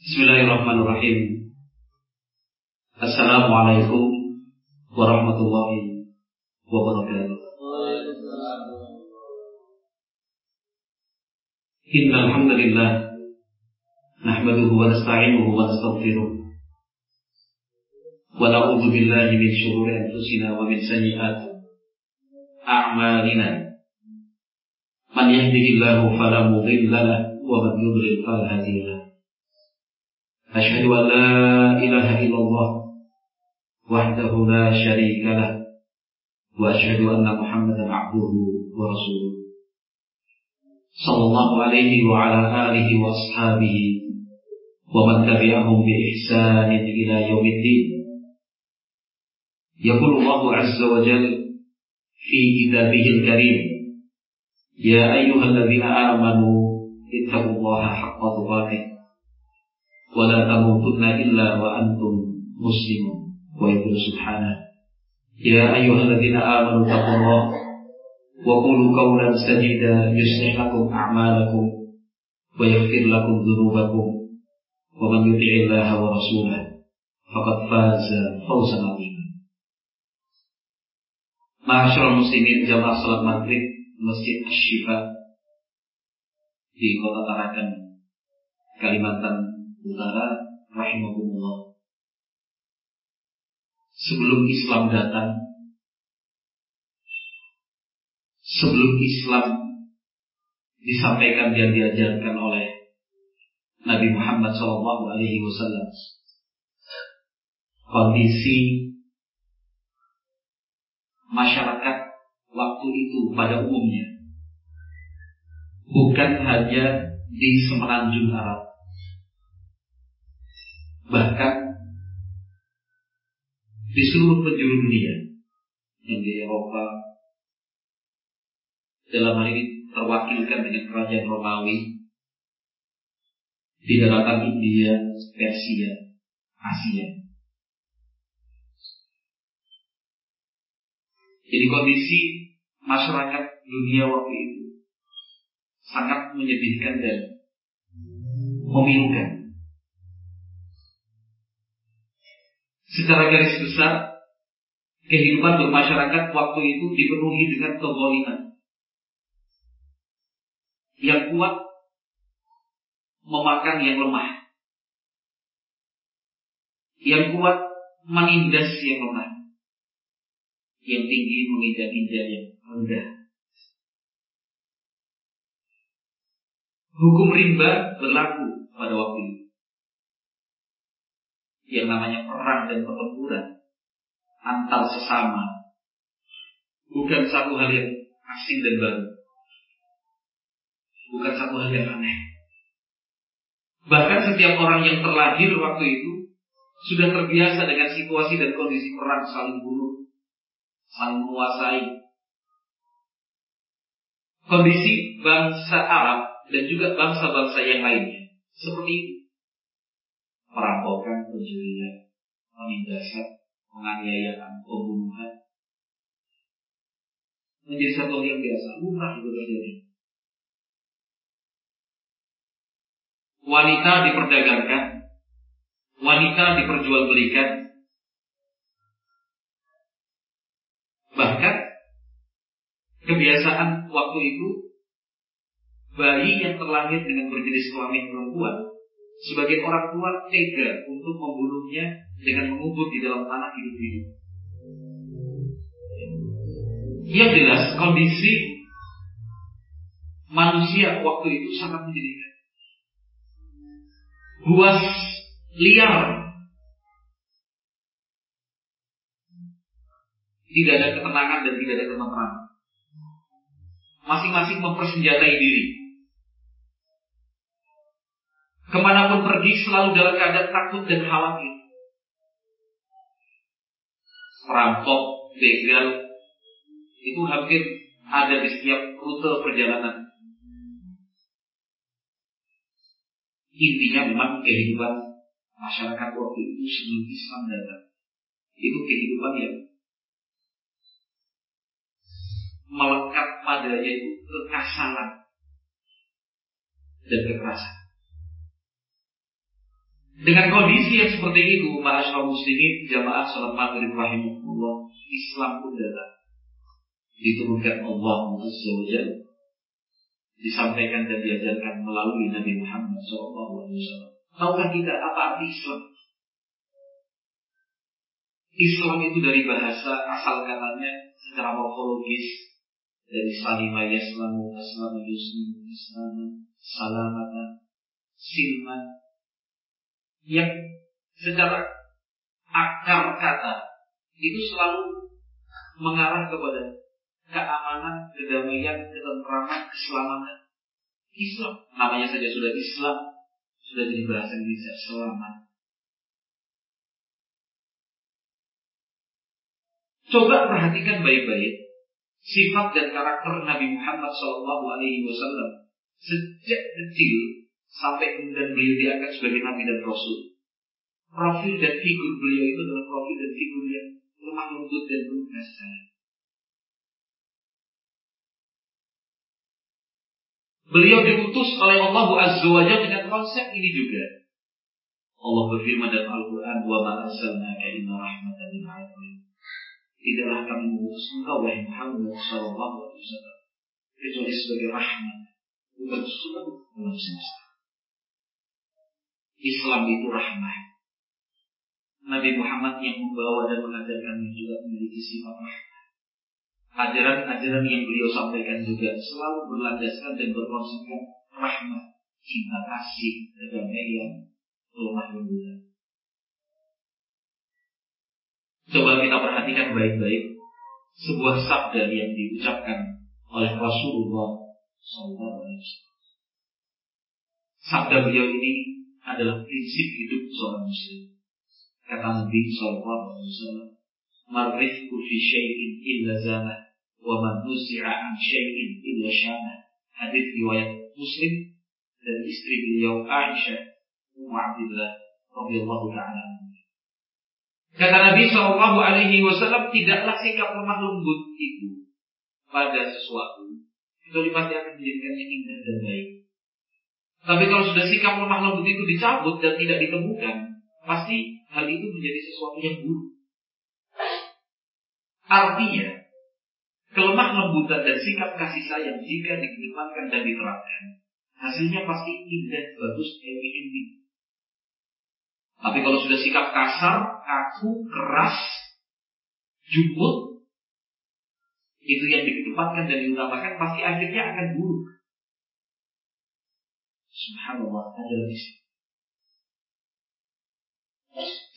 Bismillahirrahmanirrahim. Assalamualaikum warahmatullahi wabarakatuh. Innal hamdalillah nahmaduhu wa nasta'inuhu wa nastaghfiruh. Billahi min shururi anfusina wa min sayyiati a'malina. Man yahdihillahu fala mudilla lahu wa man fala hadiya. أشهد أن لا إله إلا الله وحده لا شريك له وأشهد أن محمدا عبده ورسوله. صلى الله عليه وعلى آله وأصحابه ومن تبعهم بإحسان إلى يوم الدين. يقول الله عز وجل في كتابه الكريم يا أيها الذين آمنوا اتقوا الله حق تقاته. ولا تموتن إلا وأنتم مسلمون. ويقول سبحانه يا أيها الذين آمنوا اتقوا الله وقولوا قولا سديدا يصلح لكم أعمالكم ويغفر لكم ذنوبكم. ومن يطع الله ورسوله فقد فاز فوزا عظيما. Masyarakat muslimin jamaah salat maghrib Masjid Ashifa di Kota Tarakan, Kalimantan Utara rahimahumullah. Sebelum Islam datang, sebelum Islam disampaikan dan diajarkan oleh Nabi Muhammad SAW, kondisi masyarakat waktu itu pada umumnya bukan hanya di semenanjung Arab, bahkan di seluruh penjuru dunia yang di Eropa dalam hal ini terwakilkan dengan kerajaan Romawi di daratan India, Persia, Asia. Jadi kondisi masyarakat dunia waktu itu sangat menyedihkan dan memilukan. Secara garis besar, kehidupan bermasyarakat waktu itu dipenuhi dengan kezaliman. Yang kuat memakan yang lemah. Yang kuat menindas yang lemah. Yang tinggi menginjak-injak yang rendah. Hukum rimba berlaku pada waktu itu yang namanya perang dan pertempuran antar sesama. Bukan satu hal yang asing dan baru. Bukan satu hal yang aneh. Bahkan setiap orang yang terlahir waktu itu sudah terbiasa dengan situasi dan kondisi perang saling bunuh saling menguasai. Kondisi bangsa Arab dan juga bangsa-bangsa yang lainnya seperti perampokan, pencurian, penindasan, penganiayaan, pembunuhan menjadi satu hal yang biasa, lumrah itu terjadi. Wanita diperdagangkan, wanita diperjualbelikan, bahkan kebiasaan waktu itu bayi yang terlahir dengan berjenis kelamin perempuan sebagai orang tua tega untuk membunuhnya dengan mengubur di dalam tanah hidup-hidup. Yang jelas kondisi manusia waktu itu sangat menyedihkan. Buas liar. Tidak ada ketenangan dan tidak ada ketenangan. Masing-masing mempersenjatai diri Ke mana pun pergi selalu dalam keadaan takut dan khawatir. Perampok, begal, itu hampir ada di setiap rute perjalanan. Intinya memang kehidupan masyarakat waktu itu sebelum Islam datang. Itu kehidupan yang melekat padanya itu kekasaran dan kekerasan. Dengan kondisi yang seperti itu, ma'asyarakat muslimin, jamaah salat maghrib rahimahullah, Islam pun datang. Diturunkan Allah Azza wa disampaikan dan diajarkan melalui Nabi Muhammad SAW. Tahukah kita apa arti Islam? Islam itu dari bahasa asal katanya secara morfologis dari salima yaslamu aslamu yuslimu islaman salamatan silman yang secara akar kata itu selalu mengarah kepada keamanan, kedamaian, ketentraman, keselamatan. Islam namanya saja sudah Islam, sudah jadi bahasa Indonesia selamat. Coba perhatikan baik-baik sifat dan karakter Nabi Muhammad Wasallam sejak kecil sampai kemudian beliau diangkat sebagai nabi dan rasul. Profil dan figur beliau itu adalah profil dan figur yang lemah lembut dan penuh kasih sayang. Beliau diutus oleh Allah Azza wa Jalla dengan konsep ini juga. Allah berfirman dalam Al-Quran, "Wa ma arsalnaka rahmatan lil alamin." Tidaklah kami mengutus engkau wahai Muhammad sallallahu alaihi wasallam kecuali sebagai rahmat untuk seluruh alam semesta. Islam itu rahmat. Nabi Muhammad yang membawa dan mengajarkannya juga memiliki sifat rahmat. Ajaran-ajaran yang beliau sampaikan juga selalu berlandaskan dan berkonsepkan rahmat, cinta kasih, kedamaian, lemah lembutan. Coba kita perhatikan baik-baik sebuah sabda yang diucapkan oleh Rasulullah SAW. Sabda beliau ini adalah prinsip hidup seorang muslim. Kata Nabi SAW, Marrifku fi syai'in illa zana wa man an syai'in illa syana. Hadis riwayat Muslim dari istri beliau Aisyah Ummu Abdullah radhiyallahu taala Kata Nabi Shallallahu Alaihi Wasallam tidaklah sikap lemah lembut itu pada sesuatu itu pasti akan menjadikannya indah dan baik. Tapi kalau sudah sikap lemah lembut itu dicabut dan tidak ditemukan, pasti hal itu menjadi sesuatu yang buruk. Artinya, kelemah lembutan dan sikap kasih sayang jika dikedepankan dan diterapkan, hasilnya pasti indah, bagus, happy. Tapi kalau sudah sikap kasar, kaku, keras, jumut, itu yang dikedepankan dan diutamakan pasti akhirnya akan buruk. Subhanallah, Islam.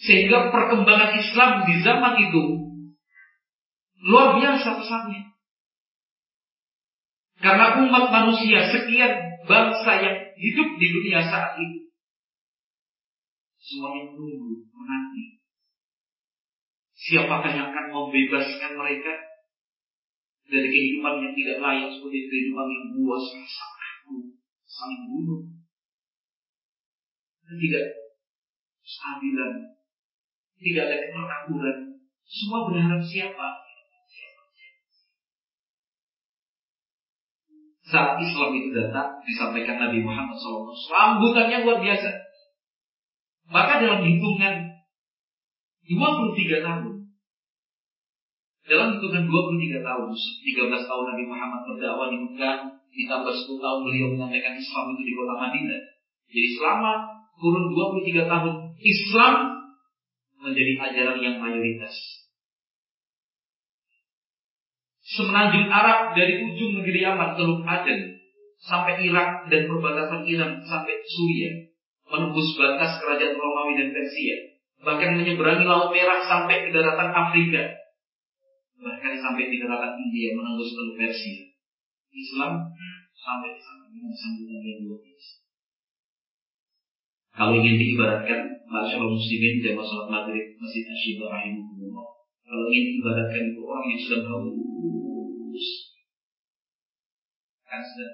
Sehingga perkembangan Islam di zaman itu luar biasa pesatnya. Karena umat manusia sekian bangsa yang hidup di dunia saat ini semuanya menunggu, menanti. Siapakah yang akan membebaskan mereka dari kehidupan yang tidak layak seperti kehidupan yang buas, sakit, saling bunuh, tidak stabilan, tidak ada keteraturan. Semua berharap siapa? Saat Islam itu datang, disampaikan Nabi Muhammad SAW, sambutannya luar biasa. Maka dalam hitungan 23 tahun, dalam hitungan 23 tahun, 13 tahun Nabi Muhammad berdakwah di Mekah, ditambah 10 tahun beliau menyampaikan Islam itu di kota Madinah. Jadi selama kurun 23 tahun Islam menjadi ajaran yang mayoritas. Semenanjung Arab dari ujung negeri Yaman Teluk Aden sampai Irak dan perbatasan Iran sampai Suriah menembus batas kerajaan Romawi dan Persia bahkan menyeberangi Laut Merah sampai ke daratan Afrika bahkan sampai di daratan India menembus Teluk Persia Islam sampai sampai dengan sambutan yang luar biasa kalau ingin diibaratkan, masyarakat muslimin jamaah salat maghrib masjid Asyidah rahimahullah. Kalau ingin diibaratkan itu orang yang sedang haus, kan sudah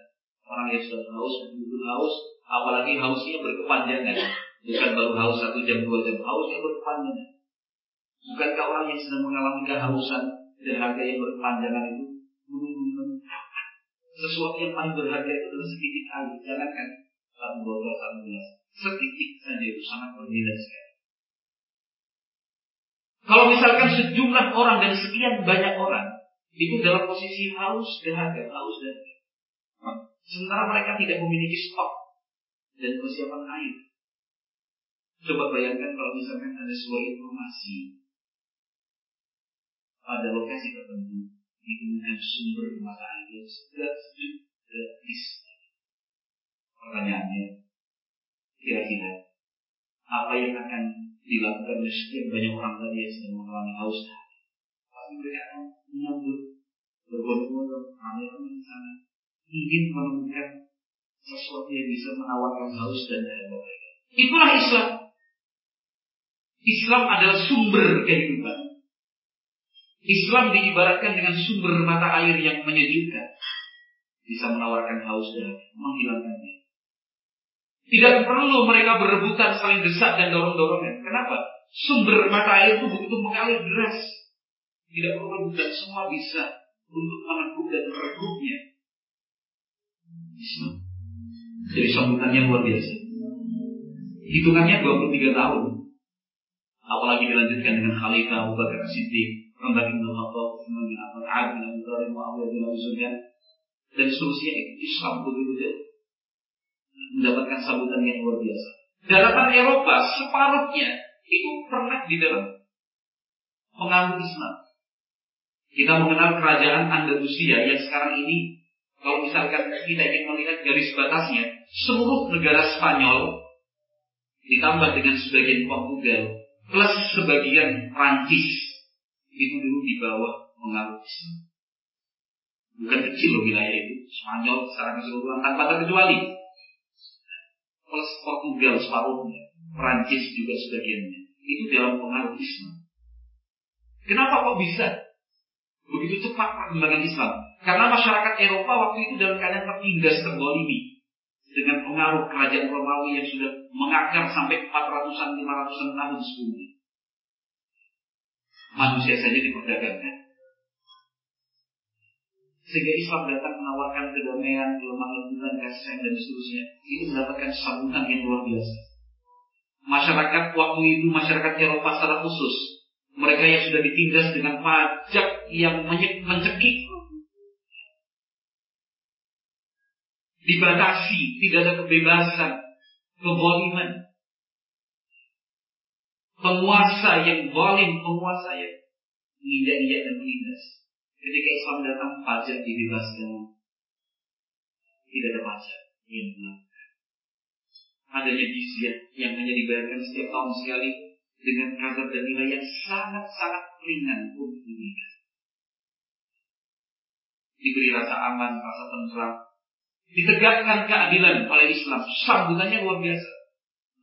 orang yang sudah haus, betul haus, apalagi hausnya berkepanjangan, bukan baru haus satu jam dua jam, hausnya berkepanjangan. Bukankah orang yang sedang mengalami kehausan dan harga yang berkepanjangan itu sesuatu yang paling berharga itu adalah sedikit air, jangankan satu botol satu gelas. Sedikit saja itu sangat berbeda sekali. Kalau misalkan sejumlah orang dan sekian banyak orang itu dalam posisi haus dahaga, haus dan sementara mereka tidak memiliki stok dan persiapan air. Coba bayangkan kalau misalkan ada sebuah informasi pada lokasi tertentu ditemukan sumber mata air yang sudah gratis. Pertanyaannya, kira-kira apa yang akan dilakukan oleh sekian banyak orang tadi yang sedang mengalami haus Pasti mereka akan menyambut berbondong-bondong ramai-ramai di sana ingin menemukan sesuatu yang bisa menawarkan haus dan dahaga mereka. Itulah Islam. Islam adalah sumber kehidupan. Islam diibaratkan dengan sumber mata air yang menyejukkan. Bisa menawarkan haus dan menghilangkannya. Tidak perlu mereka berebutan saling desak dan dorong-dorongan. Kenapa? Sumber mata air itu begitu mengalir deras. Tidak perlu rebutan, semua bisa untuk menekuk dan meregupnya. Islam. Jadi sambutannya luar biasa. Hitungannya 23 tahun. Apalagi dilanjutkan dengan Khalifah Abu Bakar Siddiq, Umar bin Khattab, Umar bin Affan, Ali bin Abi Thalib, Muawiyah bin Abi dan seterusnya Islam betul-betul mendapatkan sambutan yang luar biasa. Daratan Eropa separuhnya itu pernah di dalam pengaruh Islam. Kita mengenal kerajaan Andalusia yang sekarang ini kalau misalkan kita ingin melihat garis batasnya, seluruh negara Spanyol ditambah dengan sebagian Portugal plus sebagian Prancis itu dulu di bawah pengaruh Islam. Bukan kecil loh wilayah itu. Spanyol secara keseluruhan tanpa terkecuali plus Portugal separuhnya, Prancis juga sebagiannya. Itu dalam pengaruh Islam. Kenapa kok bisa begitu cepat perkembangan Islam? Karena masyarakat Eropa waktu itu dalam keadaan tertindas, tergolimi dengan pengaruh kerajaan Romawi yang sudah mengakar sampai 400-an, 500-an tahun sebelumnya. Manusia saja diperdagangkan. Sehingga Islam datang menawarkan kedamaian, kelemah lembutan, kasih sayang dan seterusnya. Itu mendapatkan sambutan yang luar biasa. Masyarakat waktu itu, masyarakat Eropa secara khusus, mereka yang sudah ditindas dengan pajak yang mencekik, dibatasi, tidak ada kebebasan, keboliman, penguasa yang zalim, penguasa yang menginjak-injak dan menindas. Ketika Islam datang, pajak dibebaskan. Tidak ada pajak yang. Adanya jizyah yang hanya dibayarkan setiap tahun sekali dengan kadar dan nilai yang sangat-sangat ringan untuk mereka. Diberi rasa aman, rasa tentram. Ditegakkan keadilan oleh Islam. Sambutannya luar biasa.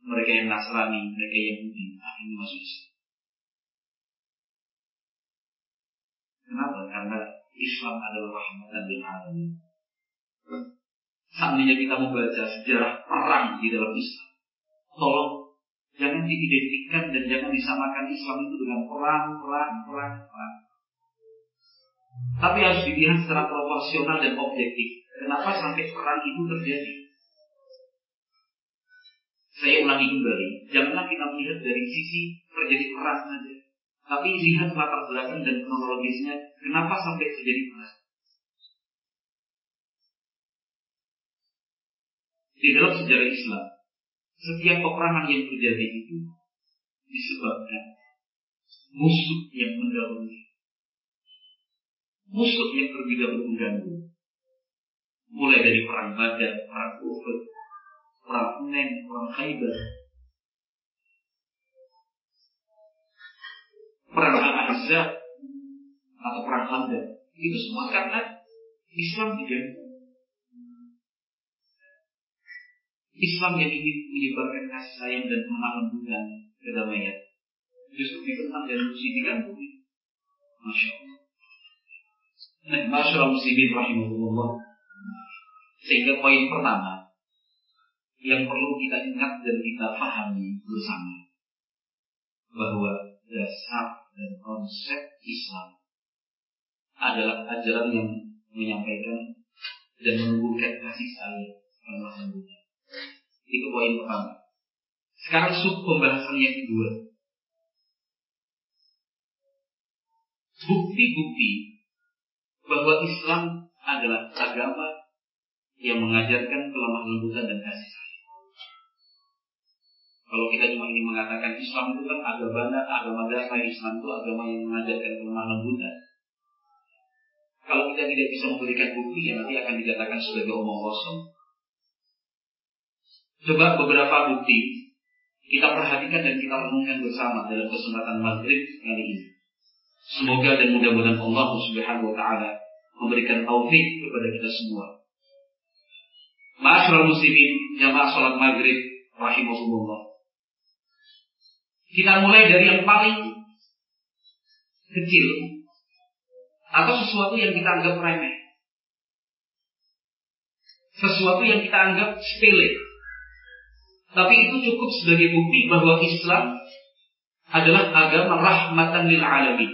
Mereka yang Nasrani, mereka yang Yahudi, akhirnya masuk Islam. Kenapa? Karena Islam adalah rahmatan lil alamin. Seandainya kita membaca sejarah perang di dalam Islam, tolong jangan diidentikan dan jangan disamakan Islam itu dengan perang, perang, perang, perang. Tapi harus dilihat secara proporsional dan objektif. Kenapa sampai perang itu terjadi? Saya ulangi kembali, janganlah kita melihat dari sisi terjadi perang saja. Tapi lihat latar belakang dan kronologisnya, kenapa sampai terjadi perang. Di dalam sejarah Islam, setiap peperangan yang terjadi itu disebabkan musuh yang mendahului. Musuh yang terlebih dahulu mengganggu. Mulai dari perang Badar, perang Uhud, perang Hunain, perang Khaybar, perang Al-Ahzab atau perang Khandaq. Itu semua karena Islam tidak Islam yang ingin menyebarkan kasih sayang dan mengalamikan kedamaian. Justru ditentang dan mesti diganggu. Masya Allah. Nah, Masya Allah muslimin rahimahullah. Sehingga poin pertama yang perlu kita ingat dan kita pahami bersama bahwa dasar dan konsep Islam adalah ajaran yang menyampaikan dan menumbuhkan kasih sayang pada dunia. Itu poin pertama. Sekarang sub pembahasan yang kedua. Bukti-bukti bahwa Islam adalah agama yang mengajarkan kelemah lembutan dan kasih sayang. Kalau kita cuma ingin mengatakan Islam itu kan agama agama dasar Islam itu agama yang mengajarkan kelemah lembutan. Kalau kita tidak bisa memberikan bukti, ya nanti akan dikatakan sebagai omong kosong. Coba beberapa bukti kita perhatikan dan kita renungkan bersama dalam kesempatan maghrib kali ini. Semoga dan mudah-mudahan Allah Subhanahu wa taala memberikan taufik kepada kita semua. Ma'asyiral muslimin, jamaah salat maghrib rahimahullah. Kita mulai dari yang paling kecil atau sesuatu yang kita anggap remeh. Sesuatu yang kita anggap sepele. Tapi itu cukup sebagai bukti bahwa Islam adalah agama rahmatan lil alamin.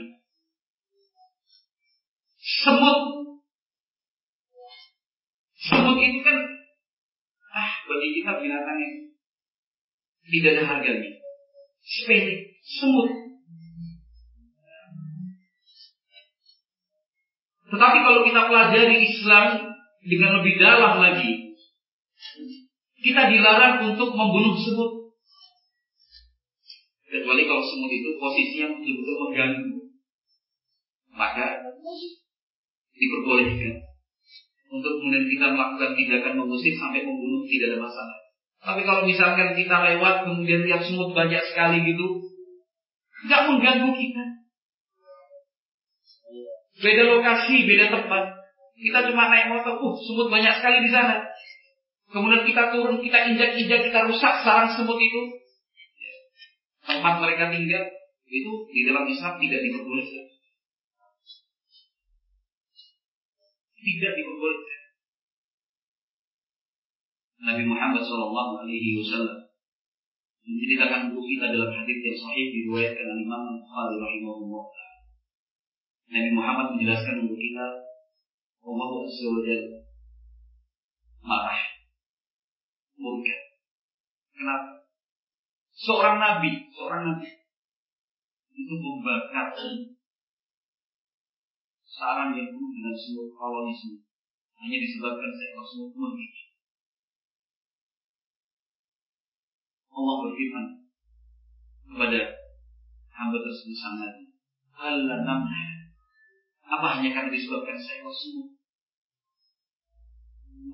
Semut Semut itu kan ah bagi kita binatang yang tidak ada harganya sepele, semut. Tetapi kalau kita pelajari Islam dengan lebih dalam lagi, kita dilarang untuk membunuh semut. Kecuali kalau semut itu posisinya betul-betul mengganggu. Maka diperbolehkan untuk kemudian kita melakukan tindakan mengusir sampai membunuh tidak ada masalah. Tapi kalau misalkan kita lewat kemudian lihat semut banyak sekali gitu, nggak mengganggu kita. Beda lokasi, beda tempat. Kita cuma naik motor, uh, semut banyak sekali di sana. Kemudian kita turun, kita injak-injak, kita rusak sarang semut itu. Tempat mereka tinggal, itu di dalam Islam tidak diperbolehkan. Tidak diperbolehkan. Nabi Muhammad Shallallahu Alaihi Wasallam menceritakan untuk kita dalam hadis yang sahih diriwayatkan oleh Imam Bukhari rahimahullah. Nabi Muhammad menjelaskan untuk kita Allah Azza marah, murka. Kenapa? Seorang nabi, seorang nabi itu membakar sarang yang penuh dengan semut koloni semut hanya disebabkan semut menggigit. Allah berfirman kepada hamba tersebut sang Nabi, Allah namah. Apa hanya karena disebabkan saya semua?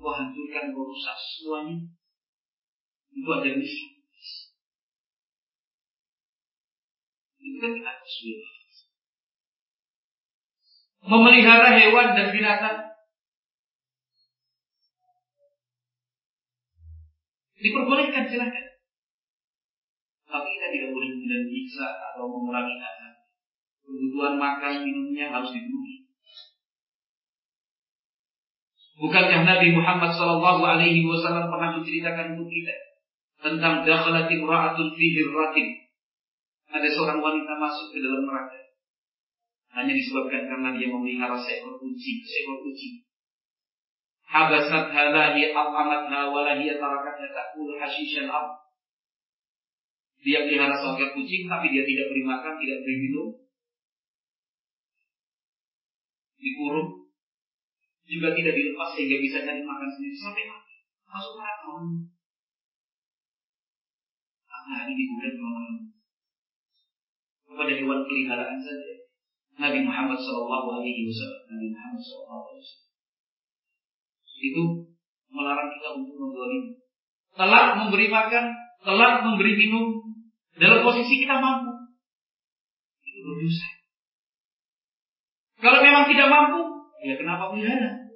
Kau hancurkan, kau rusak semuanya. Itu ada misi. Itu kan kita harus Memelihara hewan dan binatang diperbolehkan silahkan. Tapi kita tidak boleh kemudian bisa atau mengurangi anak. Kebutuhan makan minumnya harus dipenuhi. Bukankah Nabi Muhammad Shallallahu Alaihi Wasallam pernah menceritakan untuk kita tentang dakhalatin ra'atun fi hirratin. Ada seorang wanita masuk ke dalam neraka. Hanya disebabkan karena dia memelihara seekor kucing, seekor kucing. Habasat halahi al-amatha walahiya tarakatha ta'kul hashishan ab. Dia pelihara seekor kucing tapi dia tidak beri makan, tidak beri minum. Dikurung. Juga tidak dilepas sehingga bisa cari makan sendiri sampai mati. Masuk neraka. Apalagi diberikan kelemah kepada hewan peliharaan saja. Nabi Muhammad Shallallahu Alaihi Wasallam, Nabi Muhammad Wasallam itu melarang kita untuk membuat Telat memberi makan, telat memberi minum, dalam posisi kita mampu. Itu berdosa. Kalau memang tidak mampu, ya kenapa pelihara?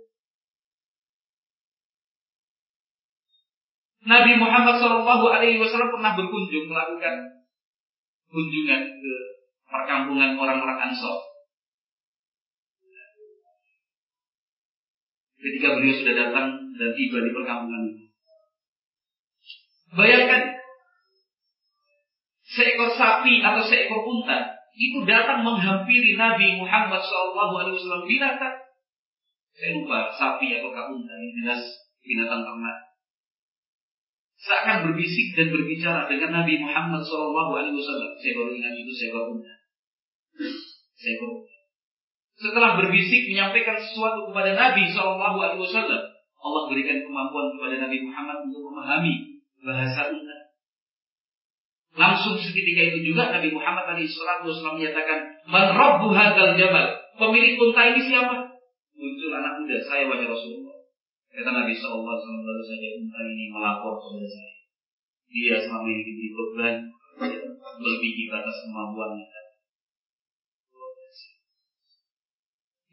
Nabi Muhammad Shallallahu Alaihi Wasallam pernah berkunjung melakukan kunjungan ke perkampungan orang-orang Ansor. Ketika beliau sudah datang dan tiba di perkampungan itu. Bayangkan seekor sapi atau seekor unta itu datang menghampiri Nabi Muhammad SAW binatang. Saya lupa sapi atau unta yang jelas binatang ternak. seakan berbisik dan berbicara dengan Nabi Muhammad Wasallam. Saya baru ingat itu baru saya baru setelah berbisik menyampaikan sesuatu kepada Nabi Wasallam, Allah berikan kemampuan kepada Nabi Muhammad untuk memahami bahasa unta. Langsung seketika itu juga Nabi Muhammad tadi Wasallam menyatakan, Man Rabbu hadal jamal. Pemilik unta ini siapa? Muncul anak muda, saya wahai Rasulullah. Kata Nabi SAW baru saja unta ini melapor kepada saya. Dia selama ini diberi beban melebihi batas kemampuannya.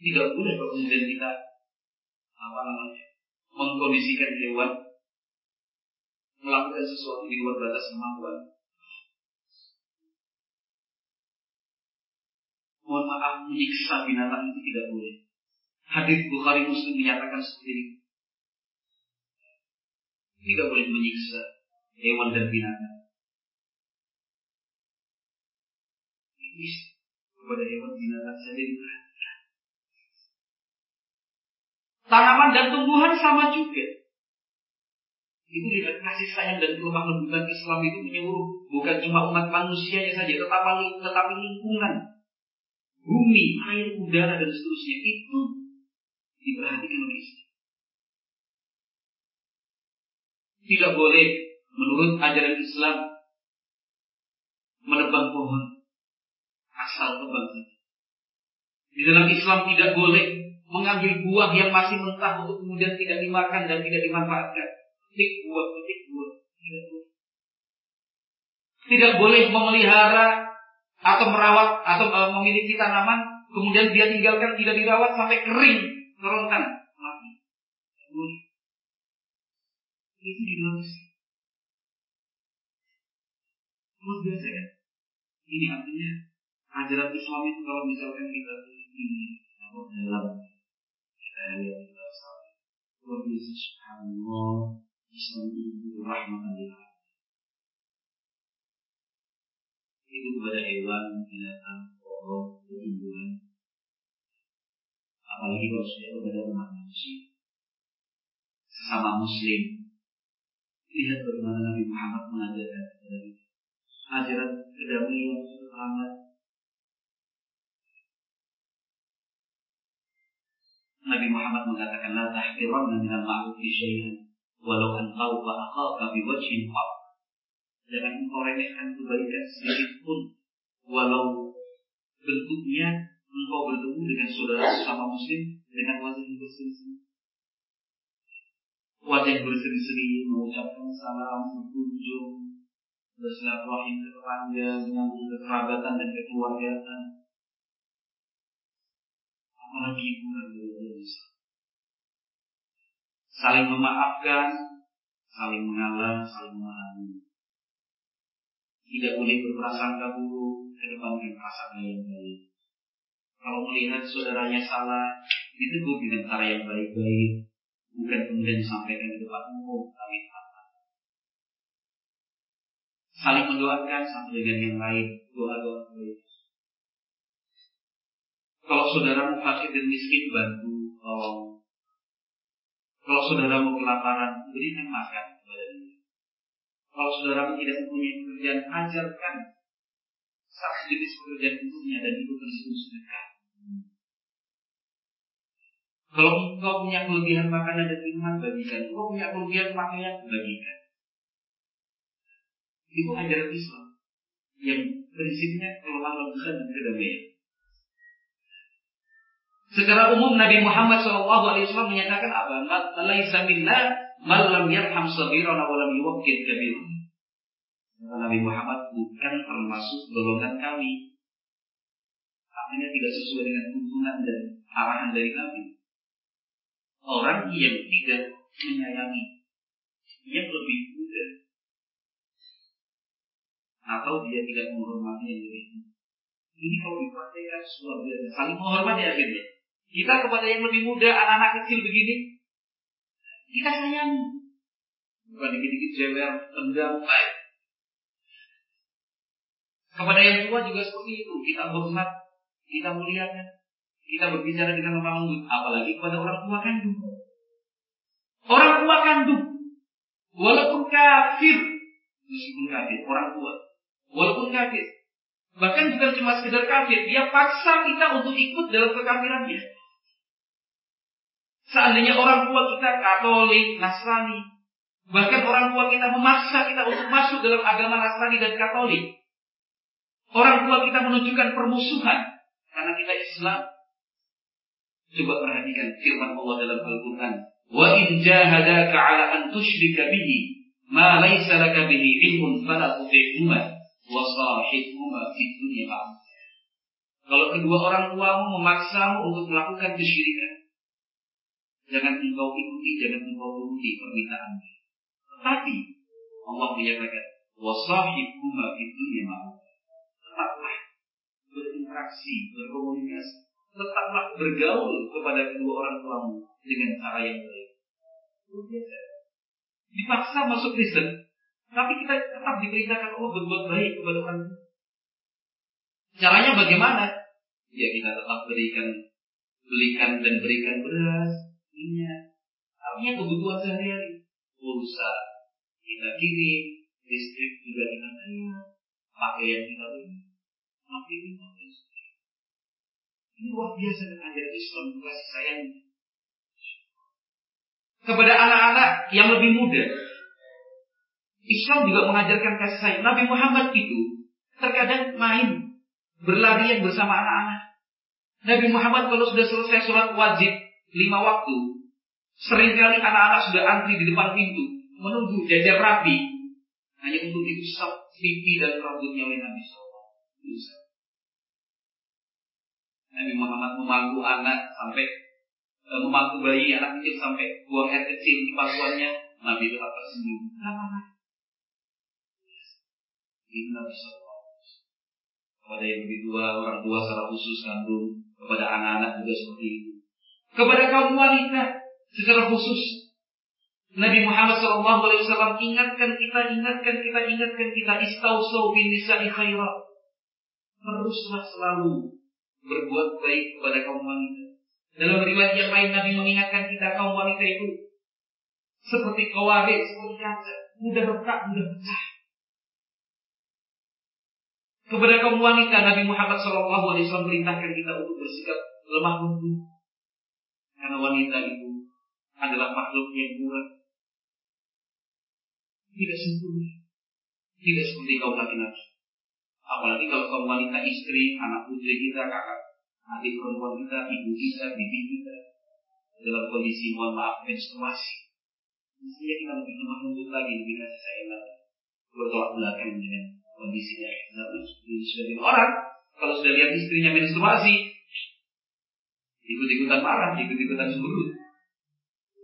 Tidak boleh kalau kemudian kita apa namanya mengkondisikan hewan melakukan sesuatu di luar batas kemampuan. Mohon maaf menyiksa binatang itu tidak boleh. Hadis Bukhari Muslim menyatakan seperti ini. Tidak boleh menyiksa hewan dan binatang. Ini kepada hewan binatang saja diperhatikan. Tanaman dan tumbuhan sama juga. Itu lihat kasih sayang dan kelemah lembutan Islam itu menyeluruh bukan cuma umat manusianya saja, tetapi tetapi lingkungan, bumi, air, udara dan seterusnya itu diperhatikan oleh Islam. Tidak boleh menurut ajaran Islam menebang pohon asal tebang saja. Di dalam Islam tidak boleh mengambil buah yang masih mentah untuk kemudian tidak dimakan dan tidak dimanfaatkan. Petik buah, petik buah. Tidak boleh. Tidak boleh memelihara atau merawat atau uh, memiliki tanaman kemudian dia tinggalkan tidak dirawat sampai kering kerontan mati. Itu di dalam. Luar biasa ya. Ini artinya ajaran Islam itu kalau misalkan kita ini dalam kita lihat kita. Luar biasa subhanallah. Islam itu rahmatan lil itu kepada hewan, binatang, pohon, tumbuhan, apalagi kalau sudah kepada umat manusia, sesama muslim, Lihat bagaimana Nabi Muhammad mengajarkan kepada kita. Ajaran kedamaian terlambat. Nabi Muhammad mengatakan la tahqiranna min al-ma'ruf syai'an walau an talqa akhaka bi wajhin Jangan engkau remehkan kebaikan sedikit pun walau bentuknya engkau bertemu dengan saudara sesama muslim dengan wajah yang bersih wajah berseri-seri mengucapkan salam, berkunjung, bersilaturahim ke tetangga, menyambung kekerabatan dan kekeluargaan. Apalagi bisa. Saling memaafkan, saling mengalah, saling memahami. Tidak boleh berprasangka buruk, kedepankan prasangka yang baik. Kalau melihat saudaranya salah, itu dengan cara yang baik-baik, bukan kemudian disampaikan di depan umum tapi mata. Saling mendoakan satu dengan yang lain, doa-doa baik. Kalau saudaramu fakir dan miskin bantu, tolong. Kalau saudaramu kelaparan, berikan makan kepada dia. Kalau saudaramu tidak mempunyai pekerjaan, ajarkan satu jenis pekerjaan untuknya dan itu tersebut sedekah. Kalau engkau punya kelebihan makanan dan minuman, bagikan. Engkau punya kelebihan pakaian, bagikan. Itu ajaran Islam. Yang prinsipnya kelemah lembutan dan kedamaian. Secara umum Nabi Muhammad SAW menyatakan apa? Laisa minna man lam yarham sabirana wa lam yuwakkil kabirana. Nabi Muhammad bukan termasuk golongan kami. Artinya tidak sesuai dengan tuntunan dan arahan dari Nabi orang yang tidak menyayangi yang lebih muda atau dia tidak menghormati yang lebih muda. Ini kalau dipraktekkan luar biasa, saling menghormati akhirnya. Kita kepada yang lebih muda, anak-anak kecil begini, kita sayangi. Bukan dikit-dikit jewer, tendang, baik. Kepada yang tua juga seperti itu, kita hormat, kita muliakan kita berbicara dengan lemah lembut, apalagi kepada orang tua kandung. Orang tua kandung, Walaupun kafir, meskipun kafir, orang tua. Walaupun kafir. Bahkan bukan cuma sekedar kafir, dia paksa kita untuk ikut dalam kekafirannya. Seandainya orang tua kita Katolik, Nasrani, bahkan orang tua kita memaksa kita untuk masuk dalam agama Nasrani dan Katolik. Orang tua kita menunjukkan permusuhan karena kita Islam. Coba perhatikan firman Allah dalam Al-Quran. Wa in jahadaka ala an tushrika bihi ma laysa laka bihi ilmun fala tuti'huma wa sahibhuma fid dunya Kalau kedua orang tuamu memaksamu untuk melakukan kesyirikan, jangan engkau ikuti, jangan engkau turuti permintaannya. Tetapi Allah menyatakan, wasahibhuma fid dunya Tetaplah berinteraksi, berkomunikasi, tetaplah bergaul kepada kedua orang tuamu dengan cara yang baik. Dipaksa masuk Kristen, tapi kita tetap diperintahkan Allah berbuat baik kepada orang tua. Caranya bagaimana? Ya kita tetap berikan, belikan dan berikan beras, minyak. Artinya kebutuhan sehari-hari. Pulsa kita kirim, listrik juga kita bayar, pakaian kita beli, makin kita Ini luar biasa dengan ajaran Islam kasih sayang kepada anak-anak yang lebih muda. Islam juga mengajarkan kasih sayang. Nabi Muhammad itu terkadang main berlarian bersama anak-anak. Nabi Muhammad kalau sudah selesai sholat wajib lima waktu, sering kali anak-anak sudah antri di depan pintu menunggu jajar rapi hanya untuk diusap pipi dan rambutnya oleh Nabi SAW. Nabi Muhammad memangku anak sampai e, memangku bayi anak kecil sampai buang air kecil di pangkuannya. Nabi tetap tersenyum. Kenapa? Ini Nabi. Kepada yang lebih tua, orang tua secara khusus kandung, kepada anak-anak juga seperti itu kepada kaum wanita secara khusus. Nabi Muhammad SAW ingatkan kita, ingatkan kita, ingatkan kita istausau bin nisa'i khairah. Teruslah selalu berbuat baik kepada kaum wanita. Dalam riwayat yang lain Nabi mengingatkan kita kaum wanita itu seperti kawarit, seperti kaca, mudah retak, mudah pecah. Kepada kaum wanita Nabi Muhammad SAW perintahkan kita untuk bersikap lemah lembut, karena wanita itu adalah makhluk yang murah. Tidak sempurna. Tidak seperti kaum laki-laki. Apalagi kalau kaum wanita istri, anak putri kita, kakak, adik perempuan kita, ibu kita, bibi kita. Dalam kondisi mohon maaf menstruasi. Mestinya kita lebih lemah lembut lagi, lebih kasih sayang lagi. Bertolak belakang dengan kondisinya. Sebagian orang, kalau sudah lihat istrinya menstruasi, ikut-ikutan marah, ikut-ikutan cemburu.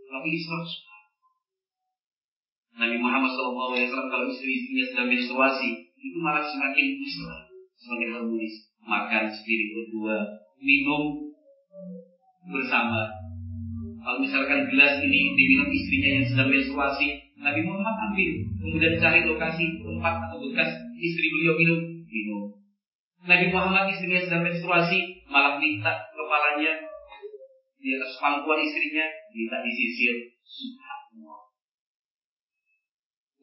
Tapi Islam Nabi Muhammad SAW kalau istri-istrinya sedang menstruasi itu malah semakin mesra, semakin harmonis. Makan sendiri berdua, minum bersama. Kalau misalkan gelas ini diminum istrinya yang sedang menstruasi, Nabi Muhammad ambil, kemudian cari lokasi tempat atau bekas istri beliau minum, minum. Nabi Muhammad istrinya sedang menstruasi, malah minta kepalanya di atas pangkuan istrinya minta disisir. Subhanallah.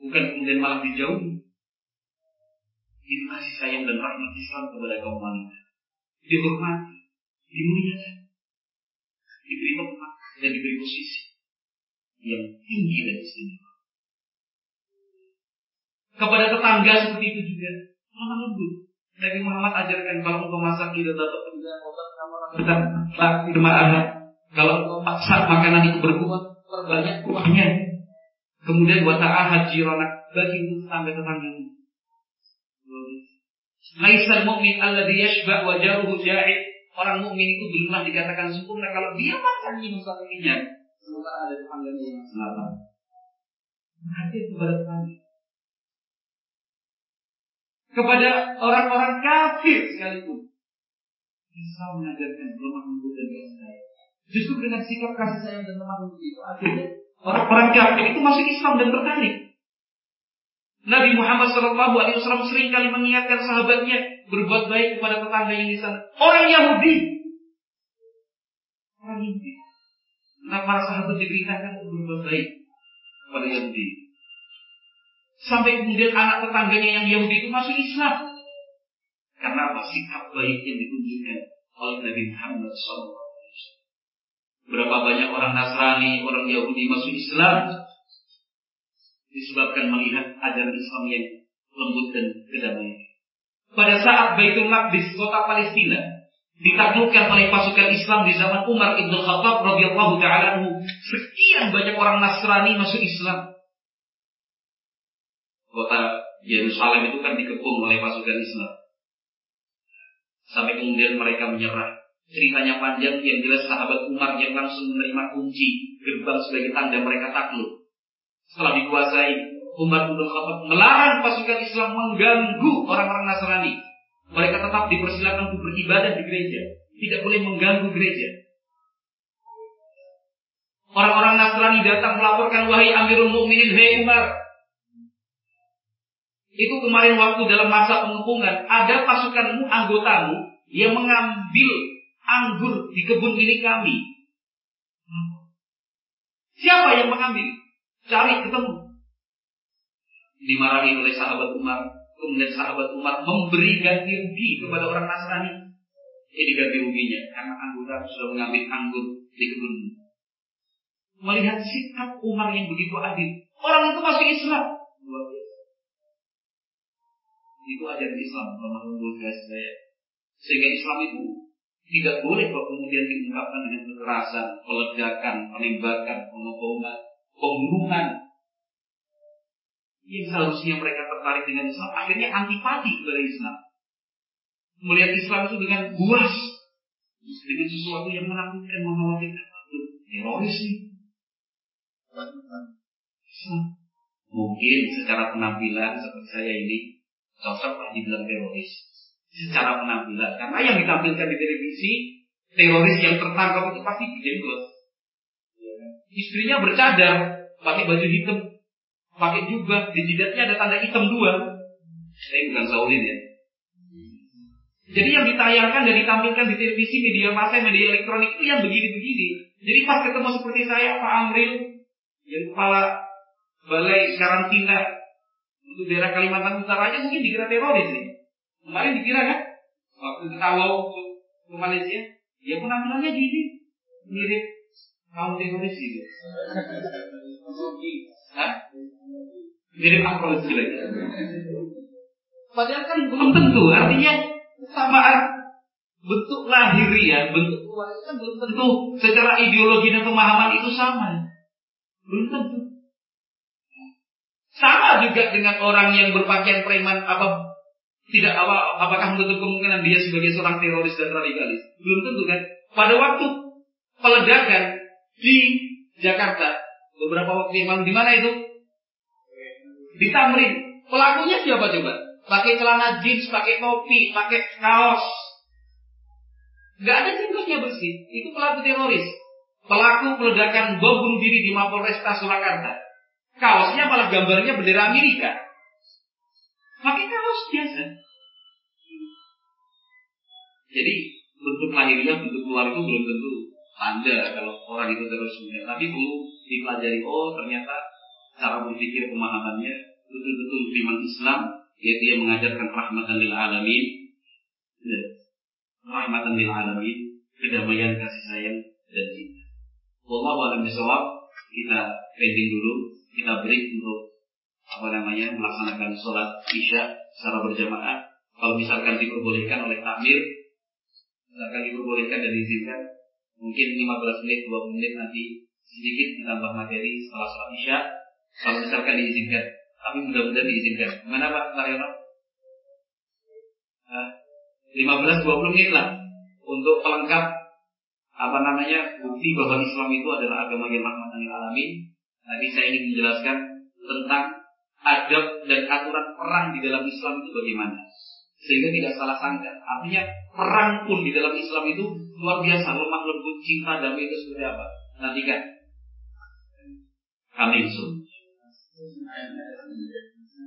Bukan kemudian malah dijauhi. Itu kasih sayang dan rahmat Islam kepada kaum wanita. Dihormati dimuliakan. Diberi tempat dan diberi posisi yang tinggi dan istimewa. Kepada tetangga seperti itu juga. Lemah lembut. Nabi Muhammad ajarkan kalau engkau masak tidak dapat kemudian obat kamu lakukan laki jemaah kalau engkau paksa makanan itu berkuah, perbanyak kuahnya. Kemudian wata'ahad jironak bagi untuk tetangga-tetanggamu. Laisal mu'min alladhi yashba' wa jaruhu jahid. Orang mukmin itu belumlah dikatakan sempurna kalau dia makan minum satu minyak. Sementara ada tetangganya yang selatan. Hati kepada tetangga. Kepada orang-orang kafir sekalipun. Bisa mengajarkan lemah lembut dan sayang. Justru dengan sikap kasih sayang dan lemah lembut itu akhirnya orang-orang kafir itu masuk Islam dan bertarik. Nabi Muhammad Shallallahu Alaihi Wasallam sering kali mengingatkan sahabatnya berbuat baik kepada tetangga yang di sana. Orang Yahudi, orang Yahudi. Nah, para sahabat diperintahkan untuk berbuat baik kepada Yahudi. Sampai kemudian anak tetangganya yang Yahudi itu masuk Islam. Karena apa? Sikap baik yang ditunjukkan oleh Nabi Muhammad SAW. Berapa banyak orang Nasrani, orang Yahudi masuk Islam disebabkan melihat ajaran Islam yang lembut dan kedamaian. Pada saat Baitul Maqdis kota Palestina ditaklukkan oleh pasukan Islam di zaman Umar ibn Khattab radhiyallahu taala sekian banyak orang Nasrani masuk Islam. Kota Yerusalem itu kan dikepung oleh pasukan Islam. Sampai kemudian mereka menyerah. Ceritanya panjang yang jelas sahabat Umar yang langsung menerima kunci gerbang sebagai tanda mereka takluk. Setelah dikuasai, Umar bin Khattab melarang pasukan Islam mengganggu orang-orang Nasrani. Mereka tetap dipersilakan untuk beribadah di gereja, tidak boleh mengganggu gereja. Orang-orang Nasrani datang melaporkan wahai Amirul Mukminin, hei Umar, itu kemarin waktu dalam masa pengepungan ada pasukanmu, anggotamu yang mengambil anggur di kebun milik kami. Siapa yang mengambil? Cari ketemu dimarahi oleh sahabat Umar. Kemudian sahabat Umar memberi ganti rugi kepada orang Nasrani. Ini ganti ruginya karena anggota sudah mengambil anggur di kebun. Melihat sikap Umar yang begitu adil. Orang itu masih Islam. Itu ajaran Islam. Menurut saya. Sehingga Islam itu tidak boleh kalau kemudian diungkapkan dengan kekerasan, peledakan, penembakan, pemotongan, pembunuhan, yang seharusnya mereka tertarik dengan Islam akhirnya antipati kepada Islam. Melihat Islam itu dengan buas dengan sesuatu yang menakutkan, mengkhawatirkan. Teroris nih. Mungkin secara penampilan seperti saya ini cocok lah dibilang teroris. Secara penampilan. Karena yang ditampilkan di televisi, teroris yang tertangkap itu pasti dijenggot. Istrinya bercadar, pakai baju hitam, pakai jubah, di jidatnya ada tanda hitam dua. Saya bukan Saulin ya. Jadi yang ditayangkan dan ditampilkan di televisi, media massa, media elektronik itu yang begini-begini. Jadi pas ketemu seperti saya, Pak Amril, yang kepala balai karantina untuk daerah Kalimantan Utara aja mungkin dikira teroris nih. Kemarin dikira kan? Waktu ke Tawau ke Malaysia, ya penampilannya gini, mirip kaum teroris gitu. Mirip akronis lagi. Padahal kan belum tentu. Artinya kesamaan bentuk lahiriah, bentuk luar itu kan belum tentu secara ideologi dan pemahaman itu sama. Belum tentu. Sama juga dengan orang yang berpakaian preman apa tidak apa apakah menutup kemungkinan dia sebagai seorang teroris dan radikalis? Belum tentu kan. Pada waktu peledakan di Jakarta beberapa waktu yang lalu di mana itu? Di Tamrin. Pelakunya siapa coba? Pakai celana jeans, pakai topi, pakai kaos. Gak ada jenggotnya bersih. Itu pelaku teroris. Pelaku peledakan bom bunuh diri di Mapolresta Surakarta. Kaosnya malah gambarnya bendera Amerika. Pakai kaos biasa. Jadi bentuk lahirnya, bentuk luar itu belum tentu tanda kalau orang itu terus Tapi perlu dipelajari oh ternyata cara berpikir pemahamannya betul-betul iman Islam yaitu dia mengajarkan rahmatan lil alamin. Ya. rahmatan lil alamin kedamaian kasih sayang dan cinta. Wallahu a'lam bishawab. Kita pending dulu. Kita break untuk apa namanya melaksanakan sholat isya secara berjamaah kalau misalkan diperbolehkan oleh takmir misalkan diperbolehkan dan diizinkan mungkin 15 menit 20 menit nanti sedikit ditambah materi setelah sholat isya kalau misalkan diizinkan tapi mudah-mudahan diizinkan mana Pak Taryono? 15-20 menit lah untuk pelengkap apa namanya bukti bahwa Islam itu adalah agama yang rahmatan lil alamin. Nanti saya ingin menjelaskan tentang adab dan aturan perang di dalam Islam itu bagaimana. Sehingga tidak salah sangka. Artinya perang pun di dalam Islam itu luar biasa. Lemah lembut, cinta, damai itu seperti apa. Nantikan. Amin.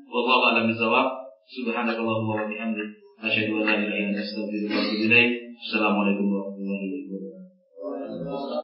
Wallahu a'lam bishawab. Subhanakallahumma wa bihamdik. Asyhadu an la ilaha illa anta astaghfiruka wa atubu ilaik. Assalamualaikum warahmatullahi wabarakatuh.